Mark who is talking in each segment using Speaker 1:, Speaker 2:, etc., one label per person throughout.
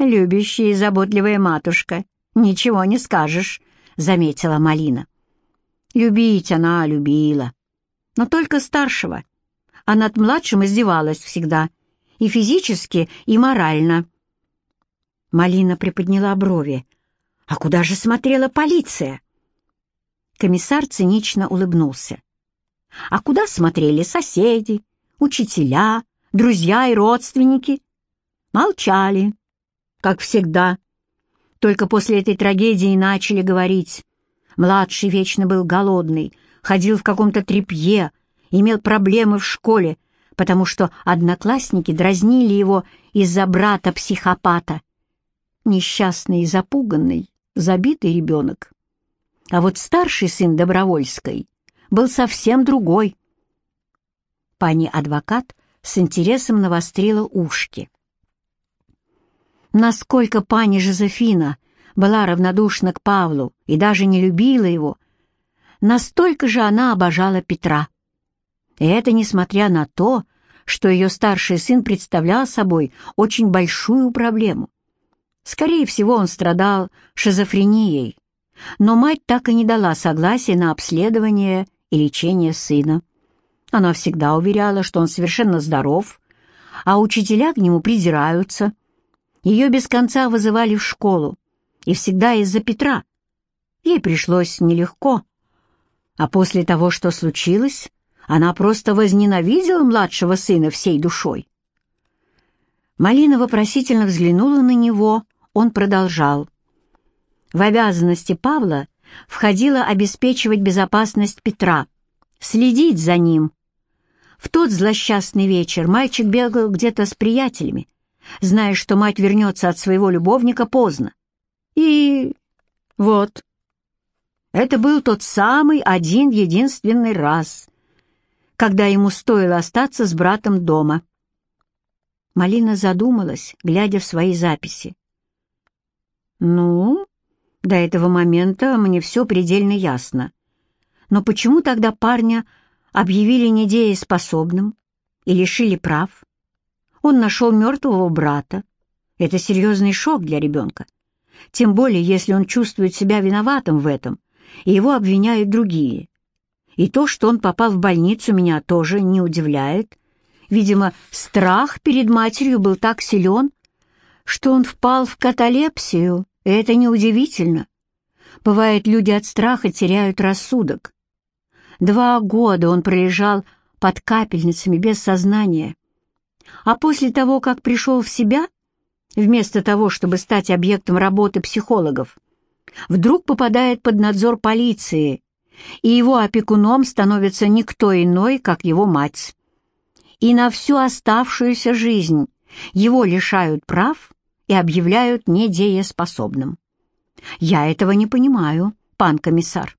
Speaker 1: «Любящая и заботливая матушка, ничего не скажешь», — заметила Малина. Любить она любила, но только старшего, а над младшим издевалась всегда, и физически, и морально. Малина приподняла брови. «А куда же смотрела полиция?» Комиссар цинично улыбнулся. «А куда смотрели соседи, учителя, друзья и родственники?» Молчали, как всегда. Только после этой трагедии начали говорить. Младший вечно был голодный, ходил в каком-то тряпье, имел проблемы в школе, потому что одноклассники дразнили его из-за брата-психопата. Несчастный и запуганный, забитый ребенок. А вот старший сын Добровольской был совсем другой. Пани-адвокат с интересом навострила ушки. Насколько пани Жозефина была равнодушна к Павлу и даже не любила его, настолько же она обожала Петра. И это несмотря на то, что ее старший сын представлял собой очень большую проблему. Скорее всего, он страдал шизофренией, но мать так и не дала согласия на обследование и лечение сына. Она всегда уверяла, что он совершенно здоров, а учителя к нему придираются. Ее без конца вызывали в школу, и всегда из-за Петра. Ей пришлось нелегко. А после того, что случилось, она просто возненавидела младшего сына всей душой. Малина вопросительно взглянула на него, он продолжал. В обязанности Павла входило обеспечивать безопасность Петра, следить за ним. В тот злосчастный вечер мальчик бегал где-то с приятелями, зная, что мать вернется от своего любовника поздно. И вот, это был тот самый один-единственный раз, когда ему стоило остаться с братом дома. Малина задумалась, глядя в свои записи. «Ну, до этого момента мне все предельно ясно. Но почему тогда парня объявили недееспособным и лишили прав? Он нашел мертвого брата. Это серьезный шок для ребенка. Тем более, если он чувствует себя виноватым в этом, и его обвиняют другие. И то, что он попал в больницу, меня тоже не удивляет. Видимо, страх перед матерью был так силен, что он впал в каталепсию, и это неудивительно. Бывает, люди от страха теряют рассудок. Два года он пролежал под капельницами без сознания. А после того, как пришел в себя, вместо того, чтобы стать объектом работы психологов, вдруг попадает под надзор полиции, и его опекуном становится никто иной, как его мать. И на всю оставшуюся жизнь его лишают прав и объявляют недееспособным. Я этого не понимаю, пан комиссар.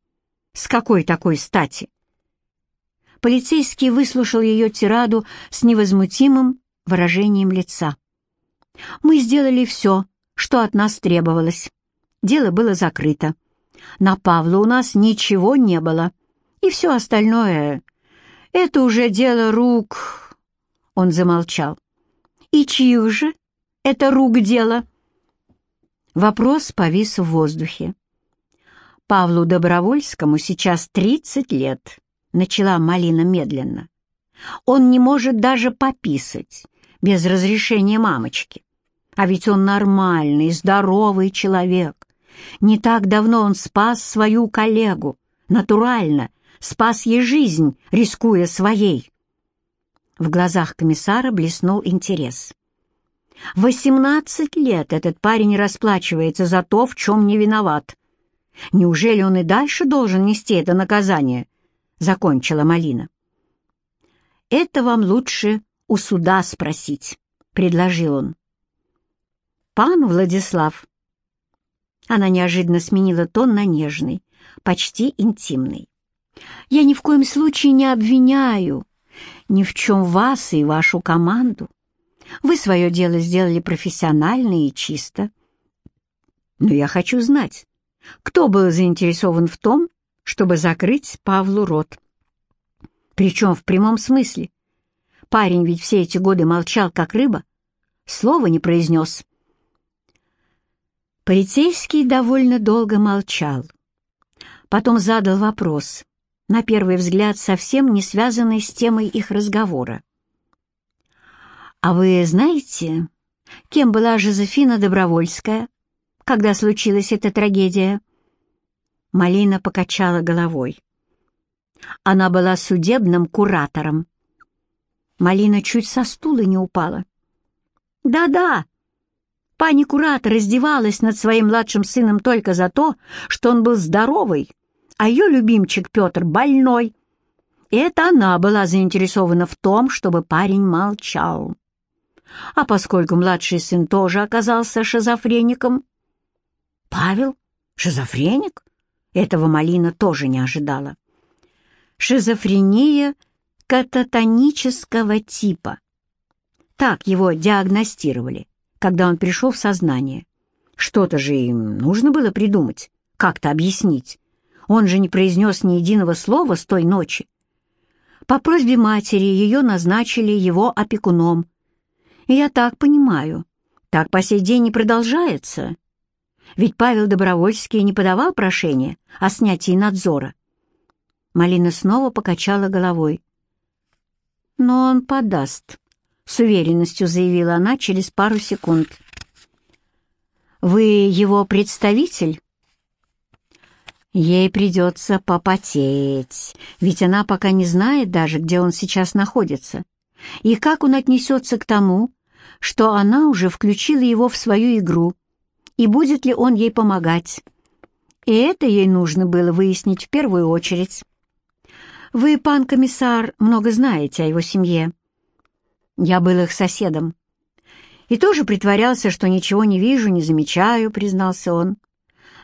Speaker 1: С какой такой стати? Полицейский выслушал ее тираду с невозмутимым выражением лица. Мы сделали все, что от нас требовалось. Дело было закрыто. На Павла у нас ничего не было. И все остальное — это уже дело рук...» Он замолчал. «И чьих же? Это рук дело?» Вопрос повис в воздухе. «Павлу Добровольскому сейчас тридцать лет», — начала Малина медленно. «Он не может даже пописать без разрешения мамочки. А ведь он нормальный, здоровый человек. Не так давно он спас свою коллегу, натурально, спас ей жизнь, рискуя своей. В глазах комиссара блеснул интерес. Восемнадцать лет этот парень расплачивается за то, в чем не виноват. Неужели он и дальше должен нести это наказание? Закончила Малина. Это вам лучше у суда спросить, предложил он. «Пан Владислав». Она неожиданно сменила тон на нежный, почти интимный. «Я ни в коем случае не обвиняю ни в чем вас и вашу команду. Вы свое дело сделали профессионально и чисто. Но я хочу знать, кто был заинтересован в том, чтобы закрыть Павлу рот. Причем в прямом смысле. Парень ведь все эти годы молчал, как рыба, слова не произнес. Полицейский довольно долго молчал. Потом задал вопрос, на первый взгляд совсем не связанный с темой их разговора. «А вы знаете, кем была Жозефина Добровольская, когда случилась эта трагедия?» Малина покачала головой. Она была судебным куратором. Малина чуть со стула не упала. «Да-да, пани куратор издевалась над своим младшим сыном только за то, что он был здоровый, а ее любимчик Петр больной. И это она была заинтересована в том, чтобы парень молчал. А поскольку младший сын тоже оказался шизофреником... Павел? Шизофреник? Этого Малина тоже не ожидала. Шизофрения кататонического типа. Так его диагностировали, когда он пришел в сознание. Что-то же им нужно было придумать, как-то объяснить. Он же не произнес ни единого слова с той ночи. По просьбе матери ее назначили его опекуном. И я так понимаю, так по сей день и продолжается. Ведь Павел Добровольский не подавал прошение о снятии надзора. Малина снова покачала головой. «Но он подаст», — с уверенностью заявила она через пару секунд. «Вы его представитель?» Ей придется попотеть, ведь она пока не знает даже, где он сейчас находится, и как он отнесется к тому, что она уже включила его в свою игру, и будет ли он ей помогать. И это ей нужно было выяснить в первую очередь. «Вы, пан комиссар, много знаете о его семье». Я был их соседом. И тоже притворялся, что ничего не вижу, не замечаю, признался он.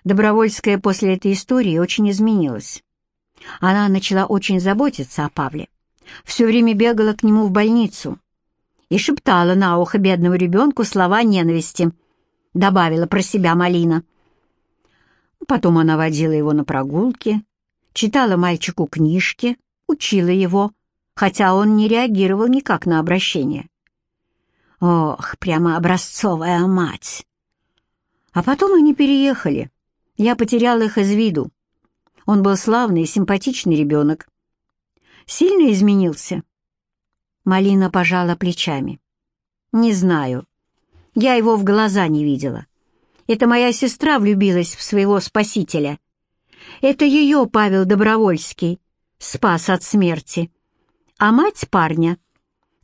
Speaker 1: Добровольская после этой истории очень изменилась. Она начала очень заботиться о Павле. Все время бегала к нему в больницу и шептала на ухо бедному ребенку слова ненависти — добавила про себя Малина. Потом она водила его на прогулки, читала мальчику книжки, учила его, хотя он не реагировал никак на обращение. Ох, прямо образцовая мать! А потом они переехали. Я потерял их из виду. Он был славный и симпатичный ребенок. Сильно изменился? Малина пожала плечами. Не знаю. Я его в глаза не видела. Это моя сестра влюбилась в своего спасителя. Это ее Павел Добровольский спас от смерти. А мать парня,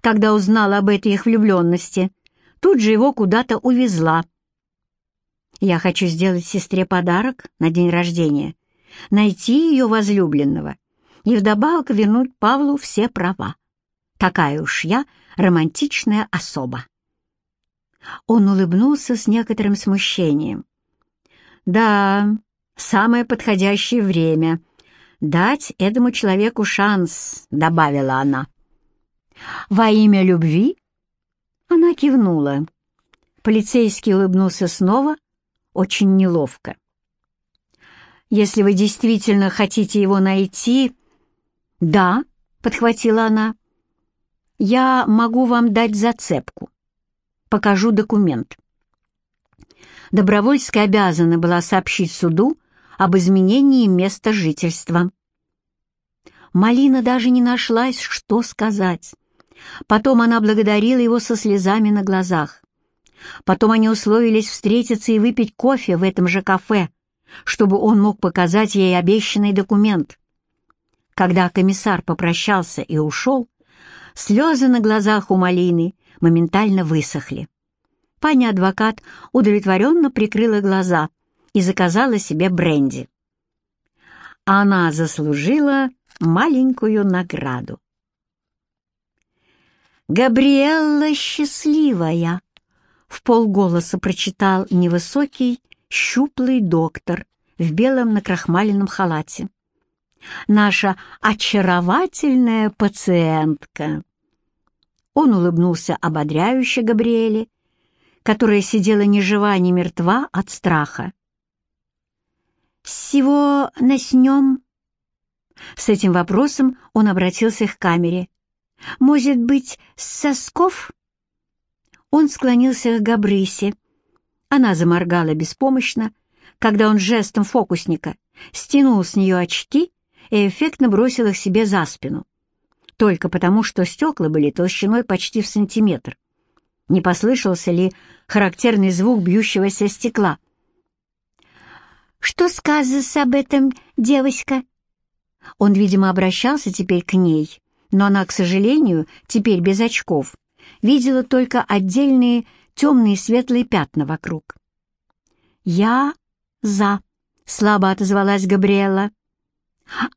Speaker 1: когда узнала об этой их влюбленности, тут же его куда-то увезла. Я хочу сделать сестре подарок на день рождения, найти ее возлюбленного и вдобавок вернуть Павлу все права. Такая уж я романтичная особа. Он улыбнулся с некоторым смущением. «Да, самое подходящее время. Дать этому человеку шанс», — добавила она. «Во имя любви?» Она кивнула. Полицейский улыбнулся снова, очень неловко. «Если вы действительно хотите его найти...» «Да», — подхватила она, — «я могу вам дать зацепку покажу документ. Добровольская обязана была сообщить суду об изменении места жительства. Малина даже не нашлась, что сказать. Потом она благодарила его со слезами на глазах. Потом они условились встретиться и выпить кофе в этом же кафе, чтобы он мог показать ей обещанный документ. Когда комиссар попрощался и ушел, слезы на глазах у Малины моментально высохли. Паня-адвокат удовлетворенно прикрыла глаза и заказала себе бренди. Она заслужила маленькую награду. «Габриэлла счастливая!» — в полголоса прочитал невысокий, щуплый доктор в белом накрахмаленном халате. «Наша очаровательная пациентка!» Он улыбнулся ободряюще Габриэле, которая сидела ни жива, ни мертва от страха. «Всего наснем?» С этим вопросом он обратился к камере. «Может быть, с сосков?» Он склонился к Габрысе. Она заморгала беспомощно, когда он жестом фокусника стянул с нее очки и эффектно бросил их себе за спину. Только потому, что стекла были толщиной почти в сантиметр. Не послышался ли характерный звук бьющегося стекла? «Что сказывается об этом, девочка?» Он, видимо, обращался теперь к ней, но она, к сожалению, теперь без очков, видела только отдельные темные светлые пятна вокруг. «Я за», — слабо отозвалась Габриэла.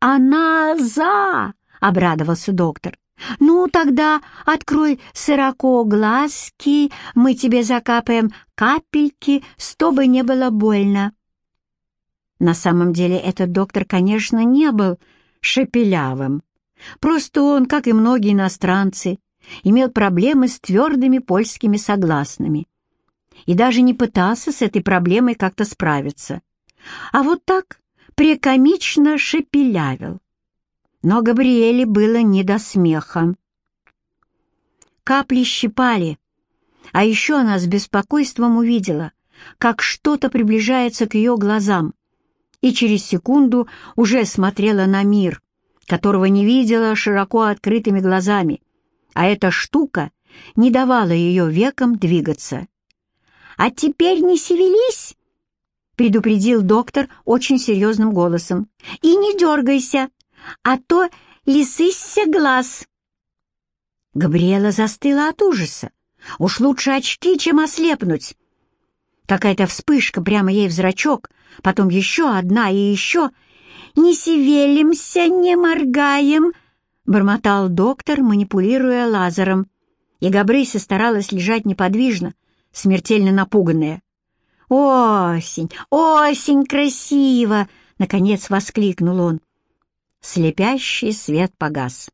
Speaker 1: «Она за!» — обрадовался доктор. «Ну, тогда открой широко глазки, мы тебе закапаем капельки, чтобы не было больно». На самом деле этот доктор, конечно, не был шепелявым. Просто он, как и многие иностранцы, имел проблемы с твердыми польскими согласными и даже не пытался с этой проблемой как-то справиться. А вот так прекомично шепелявил. Но Габриэле было не до смеха. Капли щипали, а еще она с беспокойством увидела, как что-то приближается к ее глазам, и через секунду уже смотрела на мир, которого не видела широко открытыми глазами, а эта штука не давала ее векам двигаться. «А теперь не севелись!» — предупредил доктор очень серьезным голосом. «И не дергайся, а то лисыся глаз». Габриэла застыла от ужаса. Уж лучше очки, чем ослепнуть. Какая-то вспышка прямо ей в зрачок, потом еще одна и еще. «Не севелимся, не моргаем», — бормотал доктор, манипулируя лазером. И Габрыся старалась лежать неподвижно, смертельно напуганная. «Осень! Осень красиво!» — наконец воскликнул он. Слепящий свет погас.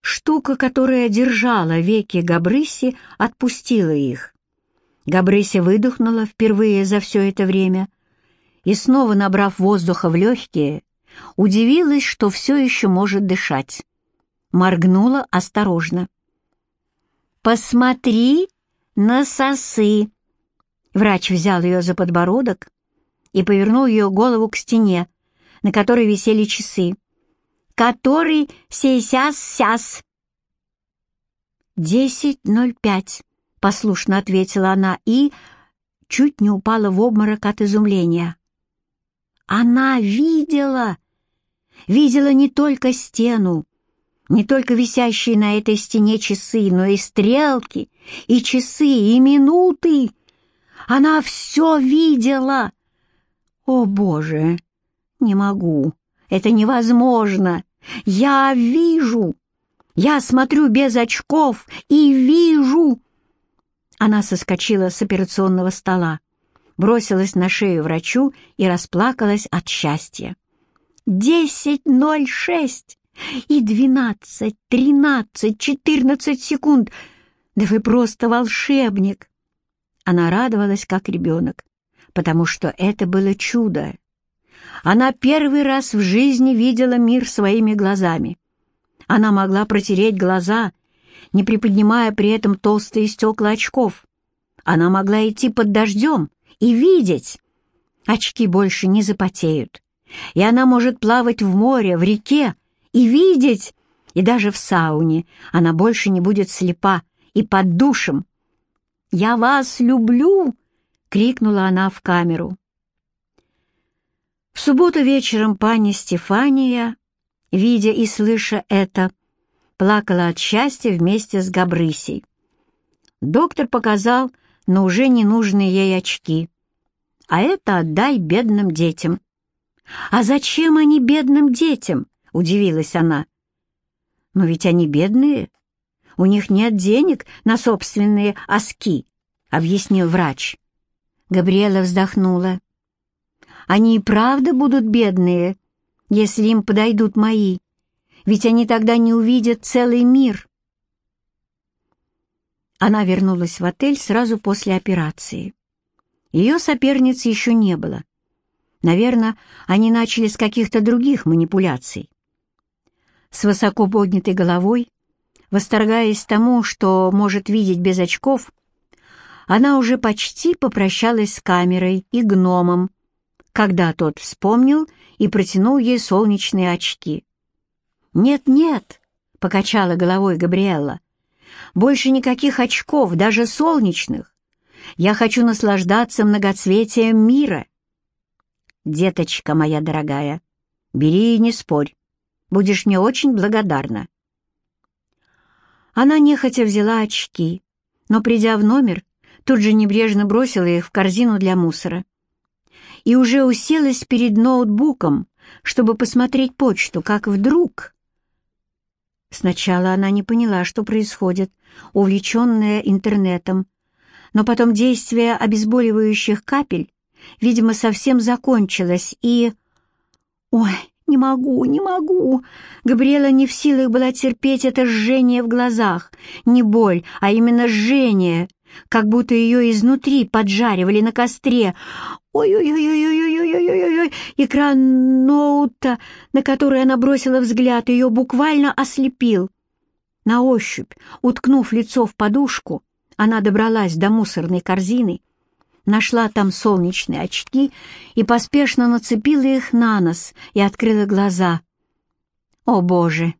Speaker 1: Штука, которая держала веки Габрыси, отпустила их. Габрыся выдохнула впервые за все это время и, снова набрав воздуха в легкие, удивилась, что все еще может дышать. Моргнула осторожно. «Посмотри на сосы!» Врач взял ее за подбородок и повернул ее голову к стене, на которой висели часы. «Который сейчас-сяс!» «Десять ноль пять», — послушно ответила она и чуть не упала в обморок от изумления. Она видела! Видела не только стену, не только висящие на этой стене часы, но и стрелки, и часы, и минуты. Она все видела. О, Боже, не могу, это невозможно. Я вижу, я смотрю без очков и вижу. Она соскочила с операционного стола, бросилась на шею врачу и расплакалась от счастья. «Десять ноль шесть и двенадцать, тринадцать, четырнадцать секунд! Да вы просто волшебник!» Она радовалась, как ребенок, потому что это было чудо. Она первый раз в жизни видела мир своими глазами. Она могла протереть глаза, не приподнимая при этом толстые стекла очков. Она могла идти под дождем и видеть. Очки больше не запотеют. И она может плавать в море, в реке и видеть. И даже в сауне она больше не будет слепа и под душем, «Я вас люблю!» — крикнула она в камеру. В субботу вечером пани Стефания, видя и слыша это, плакала от счастья вместе с Габрысей. Доктор показал на уже ненужные ей очки. «А это отдай бедным детям». «А зачем они бедным детям?» — удивилась она. «Но ведь они бедные, у них нет денег на собственные оски», — объяснил врач. Габриэла вздохнула. «Они и правда будут бедные, если им подойдут мои, ведь они тогда не увидят целый мир». Она вернулась в отель сразу после операции. Ее соперниц еще не было. Наверное, они начали с каких-то других манипуляций. С высоко поднятой головой Восторгаясь тому, что может видеть без очков, Она уже почти попрощалась с камерой и гномом, когда тот вспомнил и протянул ей солнечные очки. «Нет-нет», — покачала головой Габриэлла, — «больше никаких очков, даже солнечных. Я хочу наслаждаться многоцветием мира». «Деточка моя дорогая, бери и не спорь. Будешь мне очень благодарна». Она нехотя взяла очки, но, придя в номер, тут же небрежно бросила их в корзину для мусора и уже уселась перед ноутбуком, чтобы посмотреть почту, как вдруг... Сначала она не поняла, что происходит, увлеченная интернетом, но потом действие обезболивающих капель, видимо, совсем закончилось, и... Ой, не могу, не могу. Габриэла не в силах была терпеть это жжение в глазах. Не боль, а именно жжение, как будто ее изнутри поджаривали на костре. Ой-ой-ой-ой-ой-ой-ой-ой-ой! Экран ноута, на который она бросила взгляд, ее буквально ослепил. На ощупь, уткнув лицо в подушку, она добралась до мусорной корзины, нашла там солнечные очки и поспешно нацепила их на нос и открыла глаза. О, Боже!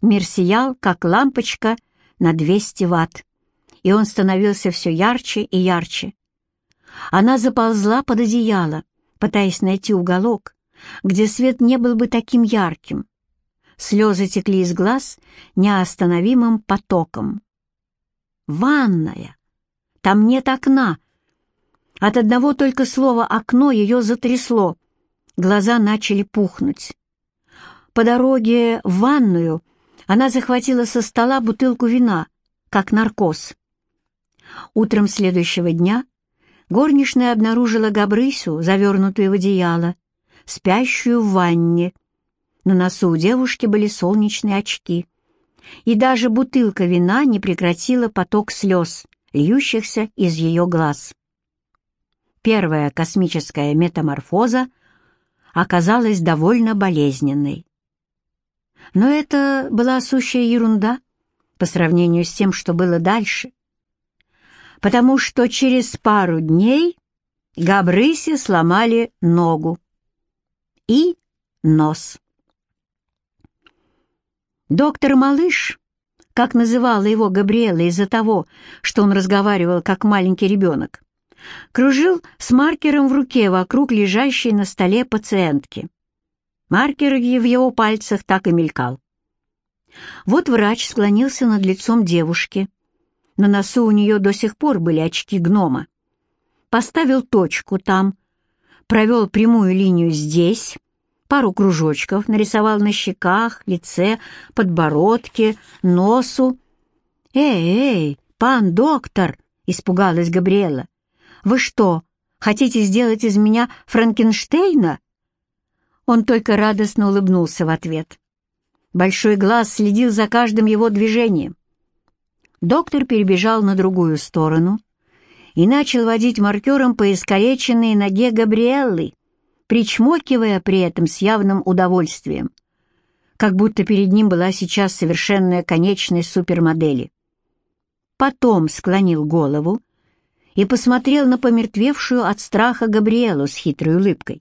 Speaker 1: Мир сиял, как лампочка на 200 ватт, и он становился все ярче и ярче. Она заползла под одеяло, пытаясь найти уголок, где свет не был бы таким ярким. Слезы текли из глаз неостановимым потоком. «Ванная! Там нет окна!» От одного только слова «окно» ее затрясло. Глаза начали пухнуть. По дороге в ванную она захватила со стола бутылку вина, как наркоз. Утром следующего дня горничная обнаружила Габрысю, завернутую в одеяло, спящую в ванне. На носу у девушки были солнечные очки. И даже бутылка вина не прекратила поток слез, льющихся из ее глаз первая космическая метаморфоза оказалась довольно болезненной. Но это была сущая ерунда по сравнению с тем, что было дальше, потому что через пару дней Габрысе сломали ногу и нос. Доктор Малыш, как называла его Габриэла из-за того, что он разговаривал как маленький ребенок, кружил с маркером в руке вокруг лежащей на столе пациентки. Маркер в его пальцах так и мелькал. Вот врач склонился над лицом девушки. На носу у нее до сих пор были очки гнома. Поставил точку там, провел прямую линию здесь, пару кружочков нарисовал на щеках, лице, подбородке, носу. «Эй, эй, пан доктор!» — испугалась Габриэла. Вы что, хотите сделать из меня Франкенштейна?» Он только радостно улыбнулся в ответ. Большой глаз следил за каждым его движением. Доктор перебежал на другую сторону и начал водить маркером по искалеченной ноге Габриэллы, причмокивая при этом с явным удовольствием, как будто перед ним была сейчас совершенная конечность супермодели. Потом склонил голову и посмотрел на помертвевшую от страха Габриэлу с хитрой улыбкой.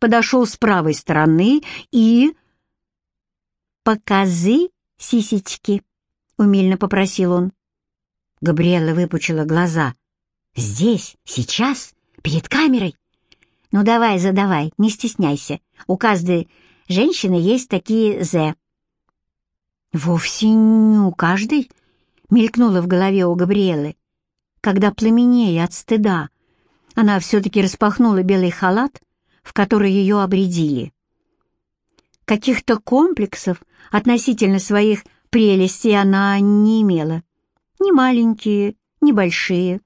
Speaker 1: Подошел с правой стороны и... «Показы сисечки», — умильно попросил он. Габриэла выпучила глаза. «Здесь? Сейчас? Перед камерой?» «Ну давай, задавай, не стесняйся. У каждой женщины есть такие «З». «Вовсе не у каждой», — мелькнуло в голове у Габриэлы когда, пламенея от стыда, она все-таки распахнула белый халат, в который ее обредили. Каких-то комплексов относительно своих прелестей она не имела. Ни маленькие, ни большие,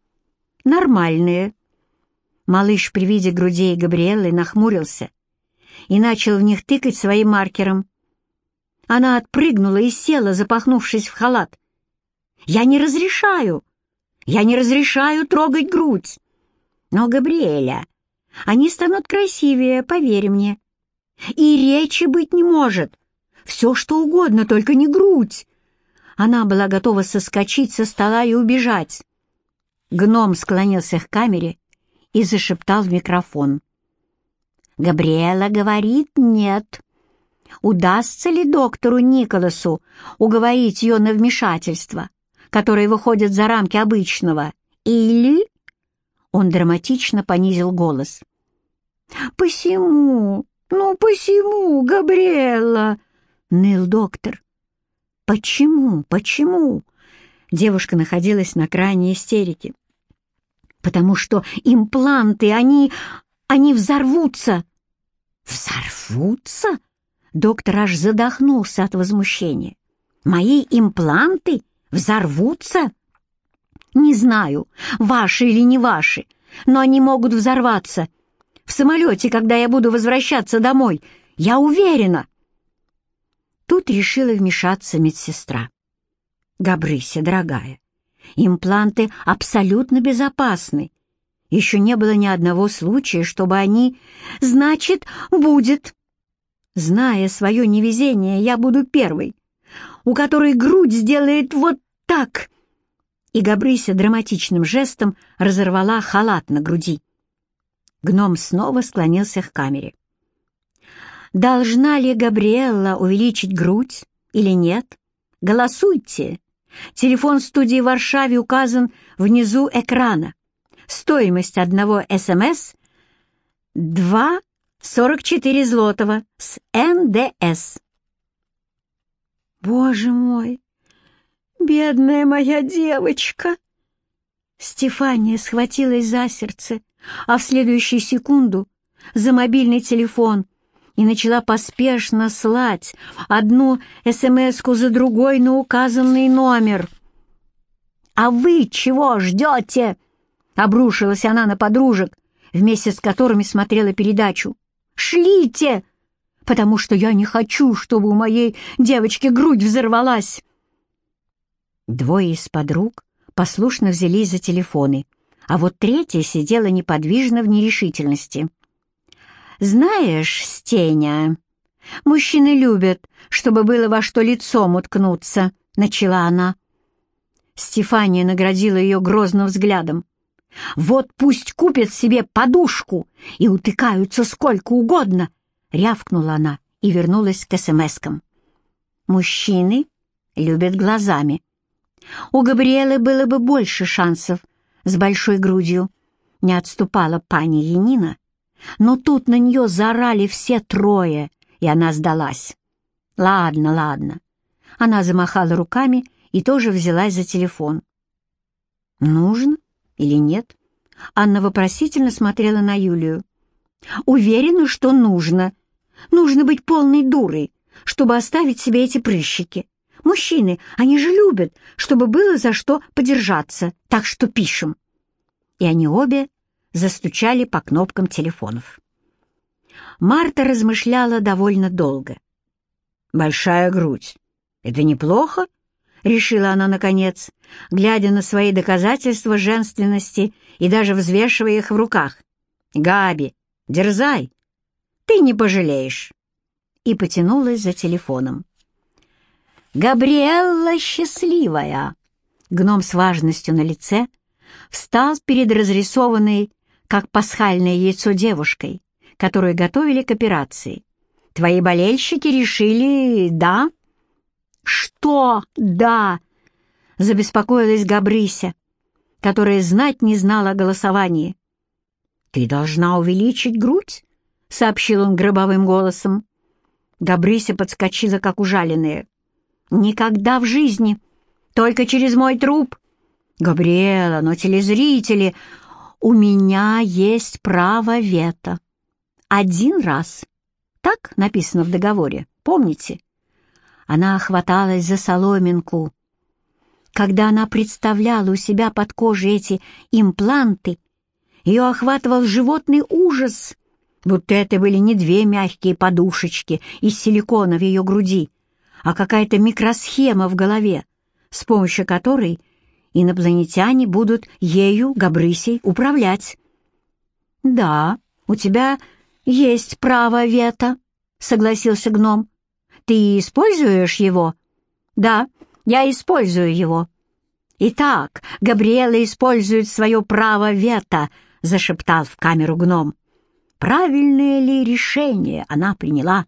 Speaker 1: нормальные. Малыш при виде грудей Габриэлы нахмурился и начал в них тыкать своим маркером. Она отпрыгнула и села, запахнувшись в халат. «Я не разрешаю!» Я не разрешаю трогать грудь. Но, Габриэля, они станут красивее, поверь мне. И речи быть не может. Все, что угодно, только не грудь. Она была готова соскочить со стола и убежать. Гном склонился к камере и зашептал в микрофон. «Габриэла говорит нет. Удастся ли доктору Николасу уговорить ее на вмешательство, которое выходит за рамки обычного, или...» Он драматично понизил голос. «Посему, ну посему, Габриэла?» — ныл доктор. «Почему, почему?» Девушка находилась на крайней истерике. «Потому что импланты, они... они взорвутся!» «Взорвутся?» Доктор аж задохнулся от возмущения. «Мои импланты взорвутся?» «Не знаю, ваши или не ваши, но они могут взорваться. В самолете, когда я буду возвращаться домой, я уверена!» Тут решила вмешаться медсестра. Габрыся, дорогая, импланты абсолютно безопасны. Еще не было ни одного случая, чтобы они... Значит, будет. Зная свое невезение, я буду первой, у которой грудь сделает вот так. И Габрыся драматичным жестом разорвала халат на груди. Гном снова склонился к камере. Должна ли Габриэлла увеличить грудь или нет? Голосуйте. Телефон студии в Варшаве указан внизу экрана. Стоимость одного СМС — 2,44 злотого с НДС. Боже мой, бедная моя девочка! Стефания схватилась за сердце, а в следующую секунду за мобильный телефон и начала поспешно слать одну СМСку за другой на указанный номер. «А вы чего ждете?» — обрушилась она на подружек, вместе с которыми смотрела передачу. «Шлите! Потому что я не хочу, чтобы у моей девочки грудь взорвалась!» Двое из подруг послушно взялись за телефоны, а вот третья сидела неподвижно в нерешительности. «Знаешь, Стеня, мужчины любят, чтобы было во что лицом уткнуться», — начала она. Стефания наградила ее грозным взглядом. «Вот пусть купят себе подушку и утыкаются сколько угодно», — рявкнула она и вернулась к смскам. «Мужчины любят глазами. У Габриэлы было бы больше шансов с большой грудью», — не отступала пани Янина, но тут на нее заорали все трое, и она сдалась. «Ладно, ладно». Она замахала руками и тоже взялась за телефон. «Нужно или нет?» Анна вопросительно смотрела на Юлию. «Уверена, что нужно. Нужно быть полной дурой, чтобы оставить себе эти прыщики. Мужчины, они же любят, чтобы было за что подержаться, так что пишем». И они обе застучали по кнопкам телефонов. Марта размышляла довольно долго. «Большая грудь. Это неплохо?» — решила она наконец, глядя на свои доказательства женственности и даже взвешивая их в руках. «Габи, дерзай! Ты не пожалеешь!» И потянулась за телефоном. «Габриэлла счастливая!» Гном с важностью на лице встал перед разрисованной как пасхальное яйцо девушкой, которую готовили к операции. Твои болельщики решили «да»?» «Что «да»?» — забеспокоилась Габрыся, которая знать не знала о голосовании. «Ты должна увеличить грудь?» — сообщил он гробовым голосом. Габрыся подскочила, как ужаленная. «Никогда в жизни! Только через мой труп!» «Габриэла, но телезрители...» «У меня есть право вето. Один раз. Так написано в договоре, помните?» Она охваталась за соломинку. Когда она представляла у себя под кожей эти импланты, ее охватывал животный ужас, будто это были не две мягкие подушечки из силикона в ее груди, а какая-то микросхема в голове, с помощью которой инопланетяне будут ею, Габрысей, управлять. «Да, у тебя есть право вето», — согласился гном. «Ты используешь его?» «Да, я использую его. «Итак, Габриэла использует свое право вето», — зашептал в камеру гном. «Правильное ли решение она приняла?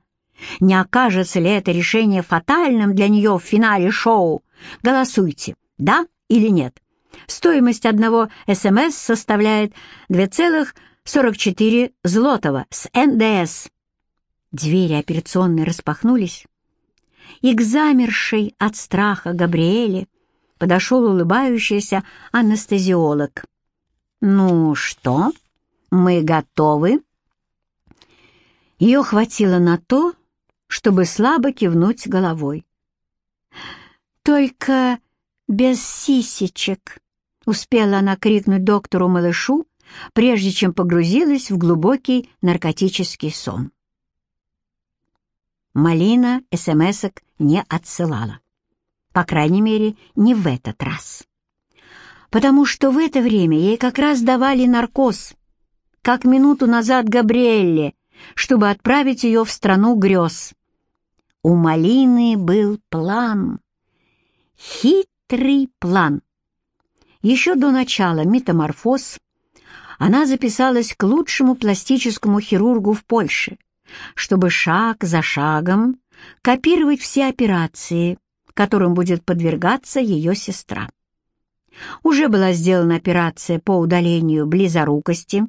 Speaker 1: Не окажется ли это решение фатальным для нее в финале шоу? Голосуйте, да или нет. Стоимость одного СМС составляет 2,44 злотого с НДС». Двери операционной распахнулись, и к замершей от страха Габриэле подошел улыбающийся анестезиолог. «Ну что, мы готовы?» Ее хватило на то, чтобы слабо кивнуть головой. «Только без сисечек!» — успела она крикнуть доктору-малышу, прежде чем погрузилась в глубокий наркотический сон. Малина СМСок не отсылала. По крайней мере, не в этот раз. Потому что в это время ей как раз давали наркоз, как минуту назад Габриэлле, чтобы отправить ее в страну грез. У Малины был план. Хитрый план. Еще до начала метаморфоз она записалась к лучшему пластическому хирургу в Польше, чтобы шаг за шагом копировать все операции, которым будет подвергаться ее сестра. Уже была сделана операция по удалению близорукости,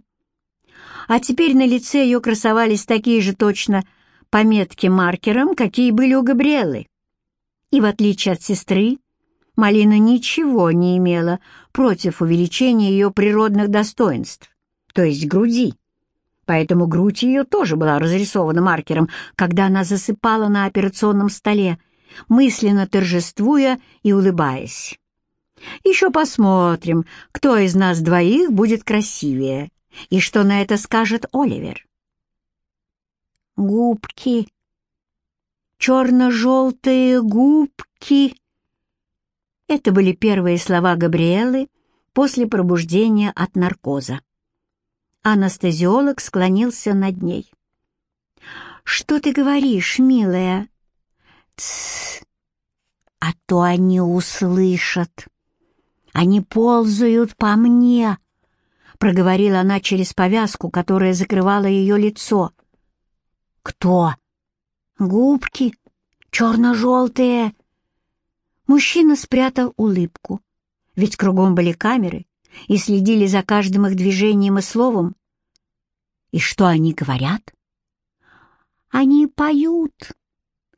Speaker 1: а теперь на лице ее красовались такие же точно пометки маркером, какие были у Габриэлы. И в отличие от сестры, Малина ничего не имела против увеличения ее природных достоинств, то есть груди. Поэтому грудь ее тоже была разрисована маркером, когда она засыпала на операционном столе, мысленно торжествуя и улыбаясь. «Еще посмотрим, кто из нас двоих будет красивее, и что на это скажет Оливер». «Губки! Черно-желтые губки!» Это были первые слова Габриэлы после пробуждения от наркоза. Анестезиолог склонился над ней. «Что ты говоришь, милая?» Тссс, а то они услышат. Они ползают по мне, проговорила она через повязку, которая закрывала ее лицо. Кто? Губки, черно-желтые. Мужчина спрятал улыбку, ведь кругом были камеры и следили за каждым их движением и словом. И что они говорят? Они поют.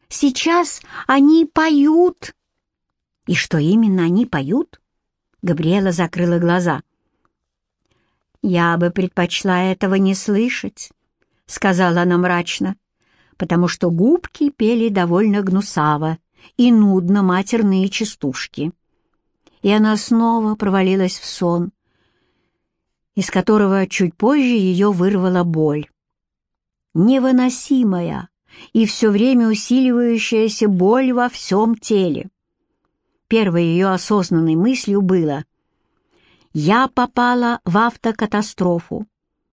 Speaker 1: Сейчас они поют!» «И что именно они поют?» Габриэла закрыла глаза. «Я бы предпочла этого не слышать», — сказала она мрачно, потому что губки пели довольно гнусаво и нудно матерные частушки. И она снова провалилась в сон, из которого чуть позже ее вырвала боль. Невыносимая, и все время усиливающаяся боль во всем теле. Первой ее осознанной мыслью было «Я попала в автокатастрофу.